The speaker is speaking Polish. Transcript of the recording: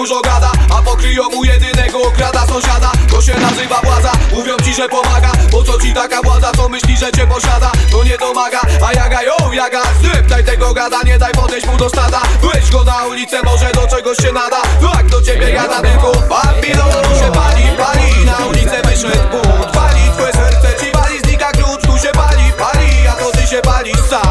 dużo gada A pokryją mu jedynego okrada sąsiada. To się nazywa władza, mówią ci, że pomaga Bo co ci taka władza, co myśli, że cię posiada? To nie domaga, a jaga ją, jaga. Zdryptaj tego gada, nie daj podejść mu do stada. Wyjdź go na ulicę, może do czegoś się nada. Tak do ciebie gada tylko papi No tu się pali, pali, na ulicę wyszedł but Pali, twoje serce ci wali, znika klucz Tu się pali, pali, a to ty się palisz sam.